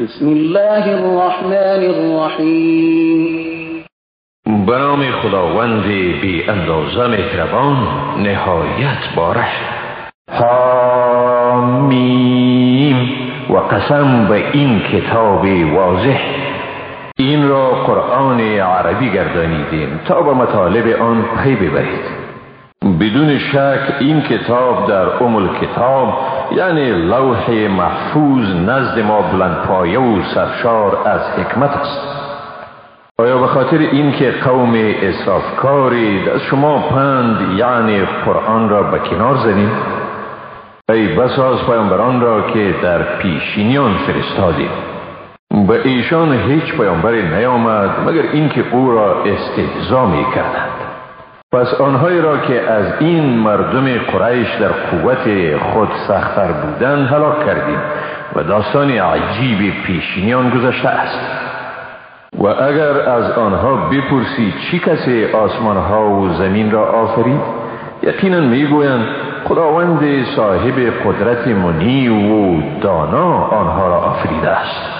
بسم الله الرحمن الرحیم. به نام خداوند بی اندازه مهربان نهایت باره حامیم و قسم به این کتاب واضح. این را قرآن عربی گردانیدیم تا به مطالب آن پی ببرید. بدون شک این کتاب در ام کتاب یعنی لوح محفوظ نزد ما بلندپایه و سرشار از حکمت است. آیا به خاطر اینکه قوم اصرافکاری از شما پند یعنی قرآن را به کنار زنید؟ ای بساز پیامبران را که در پیشینیان فرستادیم به ایشان هیچ پیامبری نیامد مگر اینکه او را استهزا می کردند پس آنهایی را که از این مردم قریش در قوت خود سختتر بودند هلاک کردیم و داستان عجیب پیشینیان گذشته است. و اگر از آنها بپرسی چی کسی آسمان ها و زمین را آفرید یقینا می‌گویند خداوند صاحب قدرت منی و دانا آنها را آفریده است.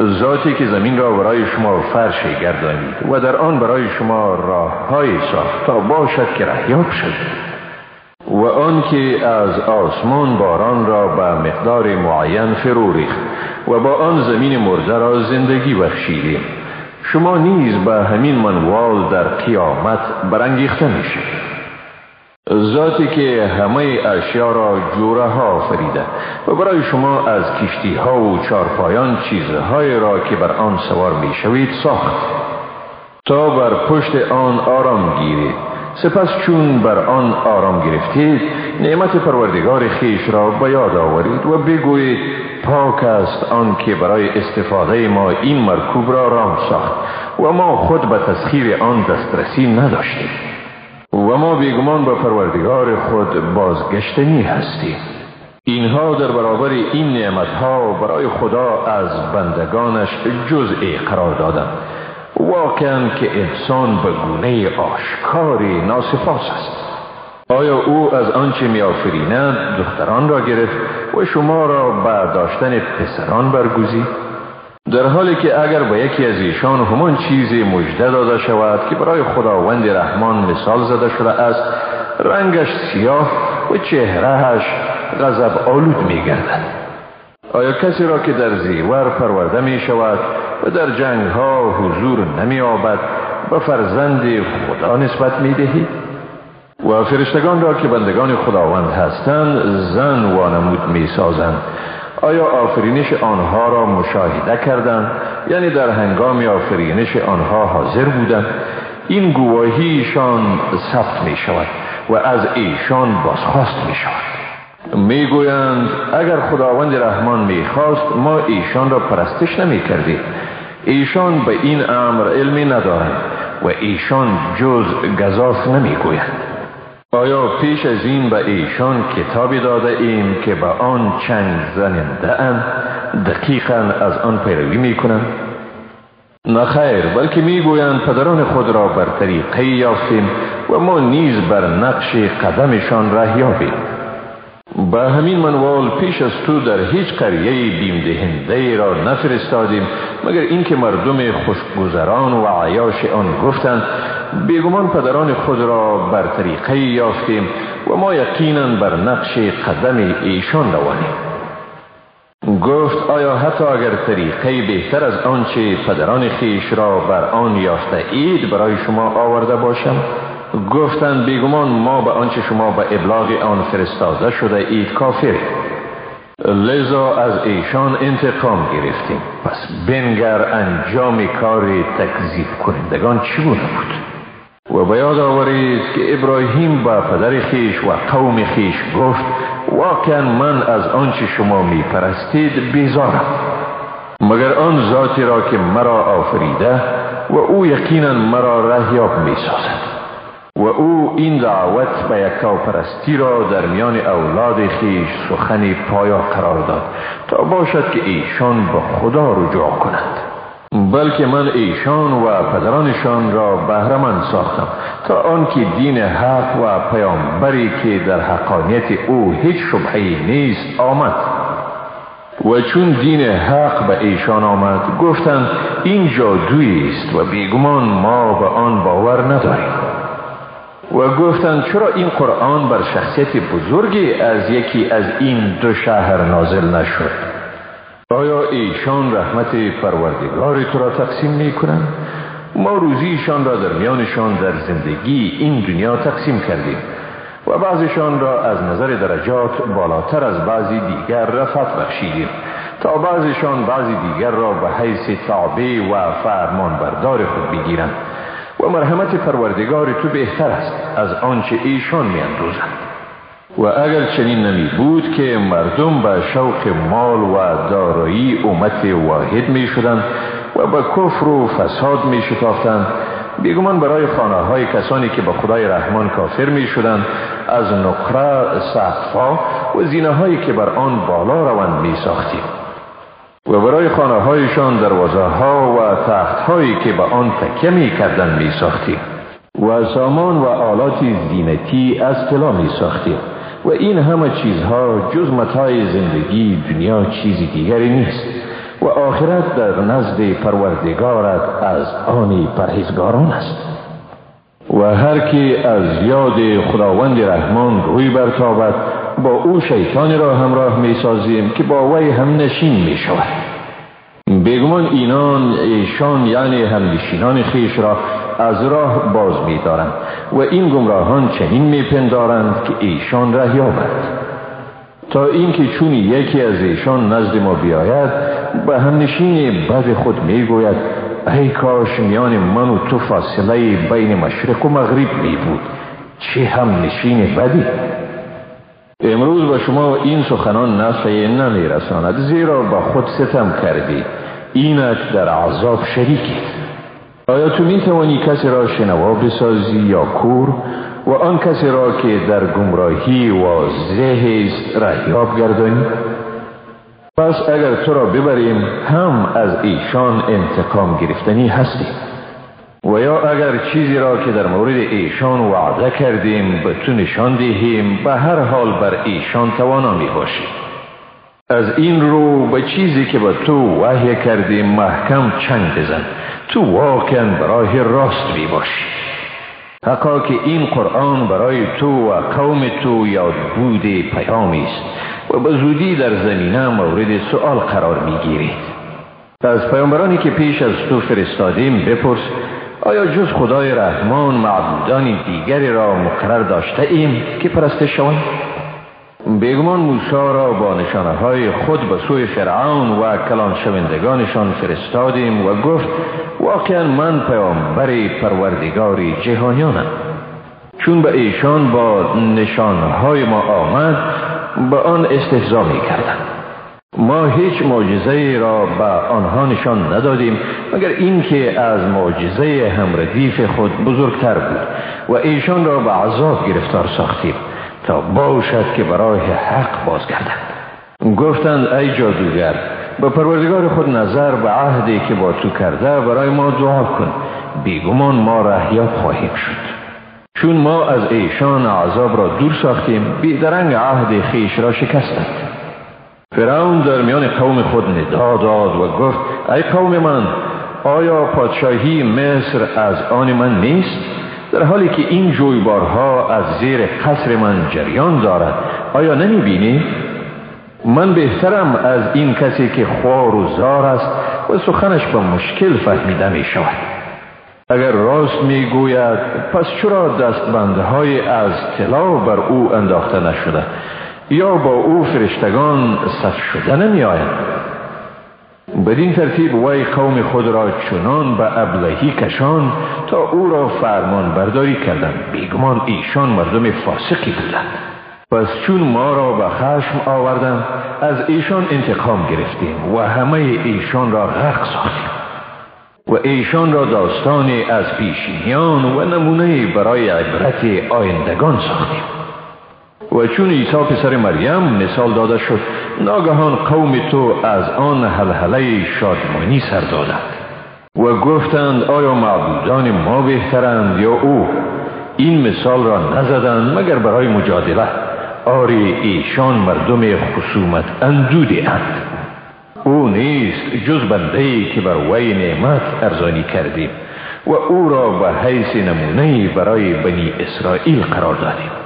ذاتی که زمین را برای شما فرش گردانید و در آن برای شما راه های ساخت تا باشد که رهیاب شد. و آن که از آسمان باران را به مقدار معین فرو ریخت و با آن زمین مرده را زندگی بخشیدیم. شما نیز به همین منوال در قیامت برانگیخته میشید ذاتی که همه اشیا را جوره ها فریده و برای شما از کشتی ها و چارپایان چیزهای را که بر آن سوار می شوید ساخت. تا بر پشت آن آرام گیرید. سپس چون بر آن آرام گرفتید نعمت پروردگار خیش را به یاد آورید و بگویید پاک است آن که برای استفاده ما این مرکوب را رام ساخت و ما خود به تسخیر آن دسترسی نداشتیم. و ما بیگمان به پروردگار خود بازگشتنی هستیم. اینها در برابر این نعمتها برای خدا از بندگانش جزئی قرار دادند. واقعا که انسان به گونه آشکاری ناسپاس است. آیا او از آنچه می آفریند دختران را گرفت و شما را به داشتن پسران برگزید؟ در حالی که اگر به یکی از ایشان همان چیزی مجده داده شود که برای خداوند رحمان مثال زده شده است رنگش سیاه و چهرهش غضب آلود می گردد آیا کسی را که در زیور پرورده می شود و در جنگ ها حضور نمی آبد به فرزند خدا نسبت می دهید؟ و فرشتگان را که بندگان خداوند هستند زن وانمود می سازند آیا آفرینش آنها را مشاهده کردند؟ یعنی در هنگام آفرینش آنها حاضر بودند این گواهیشان ثبت می شود و از ایشان بازخواست می شود می گویند اگر خداوند رحمان می خواست ما ایشان را پرستش نمی کردیم ایشان به این امر علمی ندارند و ایشان جز گذاف نمی گویند آیا پیش از این به ایشان کتابی داده ایم که به آن چنگ زننده ام دقیقا از آن پیروی می کنند؟ نخیر بلکه می گویند پدران خود را بر طریقه یافتیم و ما نیز بر نقش قدمشان ره یابیم به همین منوال پیش از تو در هیچ قریه بیم دهنده را نفرستادیم مگر اینکه مردم خوشگذران و عیاش آن گفتند بیگمان پدران خود را بر طریقه یافتیم و ما یقینا بر نقش قدم ایشان روانیم. گفت آیا حتی اگر طریقه بهتر از آنچه پدران خیش را بر آن یافته اید برای شما آورده باشم؟ گفتند بیگمان ما به آنچه شما به ابلاغ آن فرستاده شده اید کافر. لذا از ایشان انتقام گرفتیم. پس بنگر انجام کار تکذیب کنندگان چی بوده بود؟ و به یاد آورید که ابراهیم با پدر خیش و قوم خیش گفت واقعا من از آنچه شما می پرستید بیزارم. مگر آن ذاتی را که مرا آفریده و او یقینا مرا رهیاب می سازد و او این دعوت به یکتا پرستی را در میان اولاد خیش سخنی پایا قرار داد تا باشد که ایشان به خدا رجوع کنند بلکه من ایشان و پدرانشان را بهرمند ساختم تا آنکه دین حق و پیامبری که در حقانیت او هیچ شبهی نیست آمد. و چون دین حق به ایشان آمد گفتند این جادویی است و بیگمان ما به آن باور نداریم. و گفتند چرا این قرآن بر شخصیت بزرگی از یکی از این دو شهر نازل نشد؟ آیا ایشان رحمت پروردگار تو را تقسیم می کنند؟ ما روزیشان را در میانشان در زندگی این دنیا تقسیم کردیم و بعضشان را از نظر درجات بالاتر از بعضی دیگر رفت بخشیدیم تا بعضشان بعضی دیگر را به حیث تابع و فرمان بردار خود بگیرند و مرحمت پروردگار تو بهتر است از آنچه ایشان می اندوزند. و اگر چنین نمی بود که مردم به شوق مال و دارایی امت واحد می شدند و به کفر و فساد می شتافتند بیگمان برای خانه های کسانی که به خدای رحمان کافر می شدند از نقره سقفا و زینه هایی که بر آن بالا روند می ساختیم. و برای خانه هایشان دروازه ها و تخت هایی که به آن تکیه می کردن می ساختیم. و سامان و آلات زینتی از طلا می ساختیم. و این همه چیزها جز متای زندگی دنیا چیزی دیگری نیست. و آخرت در نزد پروردگارت از آنی پرهیزگاران است. و هر کی از یاد خداوند رحمان روی برتابد با او شیطان را همراه می سازیم که با وی هم نشین می شود بگمان اینان ایشان یعنی همنشینان خیش را از راه باز می دارند و این گمراهان چنین می پندارند که ایشان را یابد تا اینکه چون یکی از ایشان نزد ما بیاید به همنشین بد خود می گوید ای کاش میان من و تو فاصله بین مشرق و مغرب می بود چه هم نشین بدی! امروز به شما این سخنان نفعی نمی رساند زیرا با خود ستم کردی. اینک در عذاب شریکید. آیا تو می توانی کسی را شنوا بسازی یا کور؟ و آن کسی را که در گمراهی واضح است رهیاب گردانی. پس اگر تو را ببریم هم از ایشان انتقام گرفتنی هستی. و یا اگر چیزی را که در مورد ایشان وعده کردیم به تو نشان دهیم به هر حال بر ایشان توانا می باشی. از این رو به چیزی که به تو وحی کردیم محکم چنگ بزن. تو واقعا برای راست می باشی حقا که این قرآن برای تو و قوم تو یاد بود پیامی است و به زودی در زمینه مورد سؤال قرار می گیرید از پیامبرانی که پیش از تو فرستادیم بپرس آیا جز خدای رحمان معبودان دیگری را مقرر داشته ایم که پرسته شوند؟ بیگمان موسا را با نشانه های خود به سوی فرعون و کلان شوندگانشان فرستادیم و گفت واقعا من پیامبر پروردگاری جهانیانم چون به ایشان با نشانهای ما آمد به آن استهزا می کردن. ما هیچ معجزه را به آنها نشان ندادیم مگر اینکه از معجزه همردیف خود بزرگتر بود و ایشان را به عذاب گرفتار ساختیم تا باشد که برای حق بازگردند گفتند ای جادوگر به پروردگار خود نظر به عهدی که با تو کرده برای ما دعا کن. بیگمان ما رهیاب خواهیم شد. چون ما از ایشان عذاب را دور ساختیم بیدرنگ عهد خیش را شکستند. فرعون در میان قوم خود ندا داد و گفت ای قوم من آیا پادشاهی مصر از آن من نیست؟ در حالی که این جویبارها از زیر قصر من جریان دارد آیا نمی بینی؟ من بهترم از این کسی که خوار و زار است و سخنش به مشکل فهمیده می شود اگر راست می گوید پس چرا دستبندهای از طلا بر او انداخته نشده؟ یا با او فرشتگان صف شده نمی آید بدین ترتیب وی قوم خود را چنان به ابلهی کشان تا او را فرمان برداری کردند. بیگمان ایشان مردم فاسقی بودند. پس چون ما را به خشم آوردند از ایشان انتقام گرفتیم و همه ایشان را غرق ساختیم. و ایشان را داستانی از پیشینیان و نمونه برای عبرت آیندگان ساختیم. و چون عیسی پسر مریم مثال داده شد ناگهان قوم تو از آن حلحله شادمانی سر دادند و گفتند آیا معبودان ما بهترند یا او؟ این مثال را نزدند مگر برای مجادله؟ آری ایشان مردم خصومت اندودی اند. او نیست جز بنده ای که بر وی نعمت ارزانی کردیم و او را به حیث نمونه برای بنی اسرائیل قرار دادیم.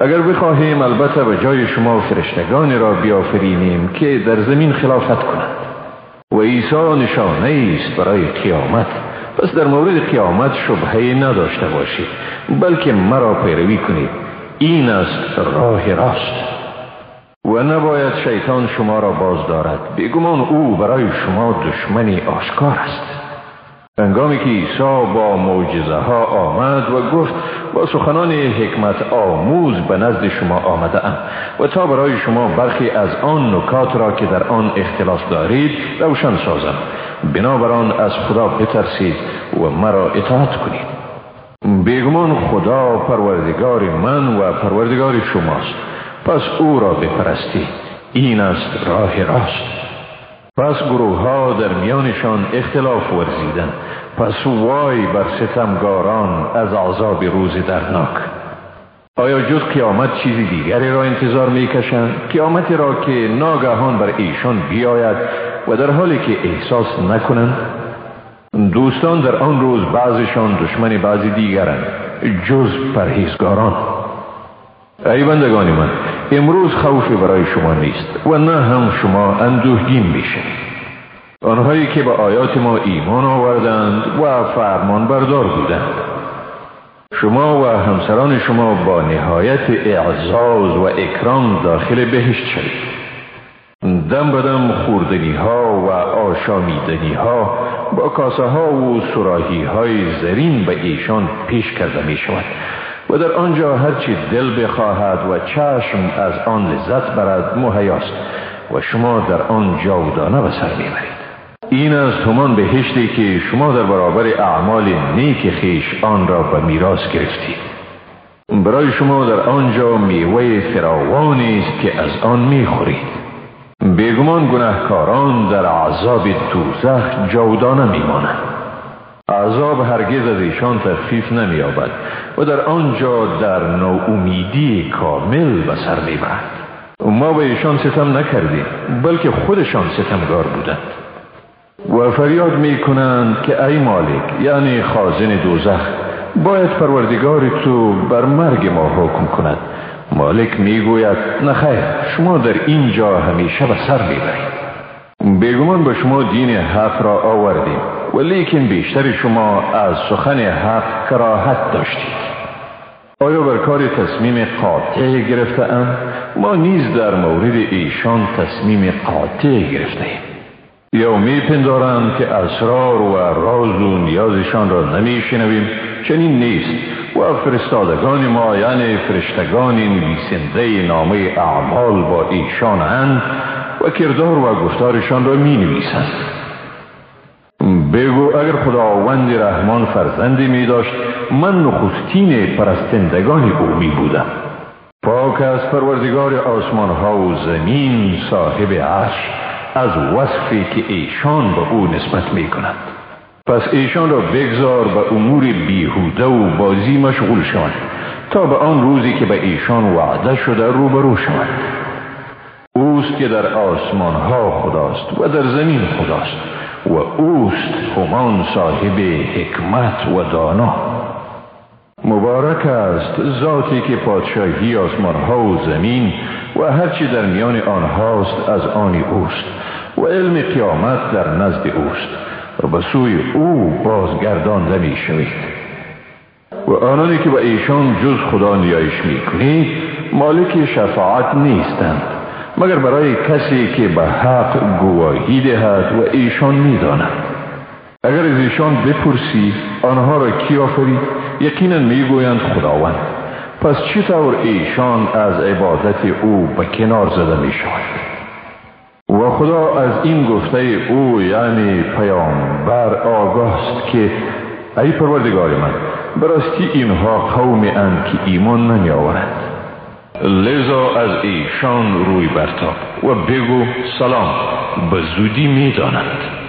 اگر بخواهیم البته به جای شما فرشتگانی را بیافرینیم که در زمین خلافت کنند. و عیسی نشانه است برای قیامت. پس در مورد قیامت شبهه نداشته باشید بلکه مرا پیروی کنید. این است راه راست. و نباید شیطان شما را باز دارد بگمان او برای شما دشمنی آشکار است. انگامی که عیسی با معجزه ها آمد و گفت با سخنان حکمت آموز به نزد شما آمده ام و تا برای شما برخی از آن نکات را که در آن اختلاف دارید روشن سازم. بنابران از خدا بترسید و مرا اطاعت کنید. بیگمان خدا پروردگار من و پروردگار شماست. پس او را بپرستید. این است راه راست. پس گروه ها در میانشان اختلاف ورزیدن پس وای بر ستمگاران از عذاب روز درناک آیا جز قیامت چیزی دیگری را انتظار می‌کشند؟ قیامتی را که ناگهان بر ایشان بیاید و در حالی که احساس نکنند؟ دوستان در آن روز بعضشان دشمن بعضی دیگرند جز پرهیزگاران. ای بندگان من امروز خوفی برای شما نیست و نه هم شما اندوهگین میشید آنهایی که به آیات ما ایمان آوردند و فرمان بردار بودند. شما و همسران شما با نهایت اعزاز و اکرام داخل بهشت شوید. دم بدم خوردنی ها و آشامیدنی ها با کاسه ها و سراحی های زرین به ایشان پیش کرده می شود و در آنجا هرچی دل بخواهد و چشم از آن لذت برد مهیاست و شما در آن جاودانه به سر می‌برید. این از همان بهشتی که شما در برابر اعمال نیک خیش آن را به میراث گرفتید. برای شما در آنجا میوه فراوانی است که از آن می‌خورید. بیگمان گناهکاران در عذاب دوزخ جاودانه میمانند. عذاب هرگز از ایشان تخفیف نمییابد و در آنجا در ناامیدی کامل به سر می‌برد. ما به ایشان ستم نکردیم بلکه خودشان ستمگار بودند. و فریاد می کنند که ای مالک یعنی خازن دوزخ باید پروردگار تو بر مرگ ما حکم کند. مالک می‌گوید نخیر شما در اینجا همیشه به سر می‌برید. بیگمان به شما دین حق را آوردیم. ولیکن بیشتر شما از سخن حق کراهت داشتید. آیا بر کار تصمیم قاطع گرفته ام؟ ما نیز در مورد ایشان تصمیم قاطع گرفته ایم یا می پندارند که اسرار و راز و نیازشان را نمی شنویم چنین نیست. و فرستادگان ما یعنی فرشتگان نویسنده نامه اعمال با ایشان هند و کردار و گفتارشان را می نویسند بگو اگر خداوند رحمان فرزندی می داشت من نخستین پرستندگان او می بودم. پاک از پروردگار آسمان ها و زمین صاحب عرش از وصفی که ایشان به او نسبت می کند. پس ایشان را بگذار به امور بیهوده و بازی مشغول شوند تا به آن روزی که به ایشان وعده شده روبرو شوند. اوست که در آسمان ها خداست و در زمین خداست. و اوست همان صاحب حکمت و دانا. مبارک است ذاتی که پادشاهی آسمان ها و زمین و هرچی در میان آنهاست از آن اوست و علم قیامت در نزد اوست. و به سوی او بازگردانده می شوید و آنانی که به ایشان جز خدا نیایش می کنید مالک شفاعت نیستند. مگر برای کسی که به حق گواهی دهد و ایشان می‌داند. اگر از ایشان بپرسی آنها را کی آفرید؟ یقینا می‌گویند خداوند. پس چطور ایشان از عبادت او به کنار زده می شود و خدا از این گفته او یعنی پیامبر آگاست که ای پروردگار من براستی اینها قوم اند که ایمان نمی آورند لذا از ایشان روی برتاب و بگو سلام به زودی می دانند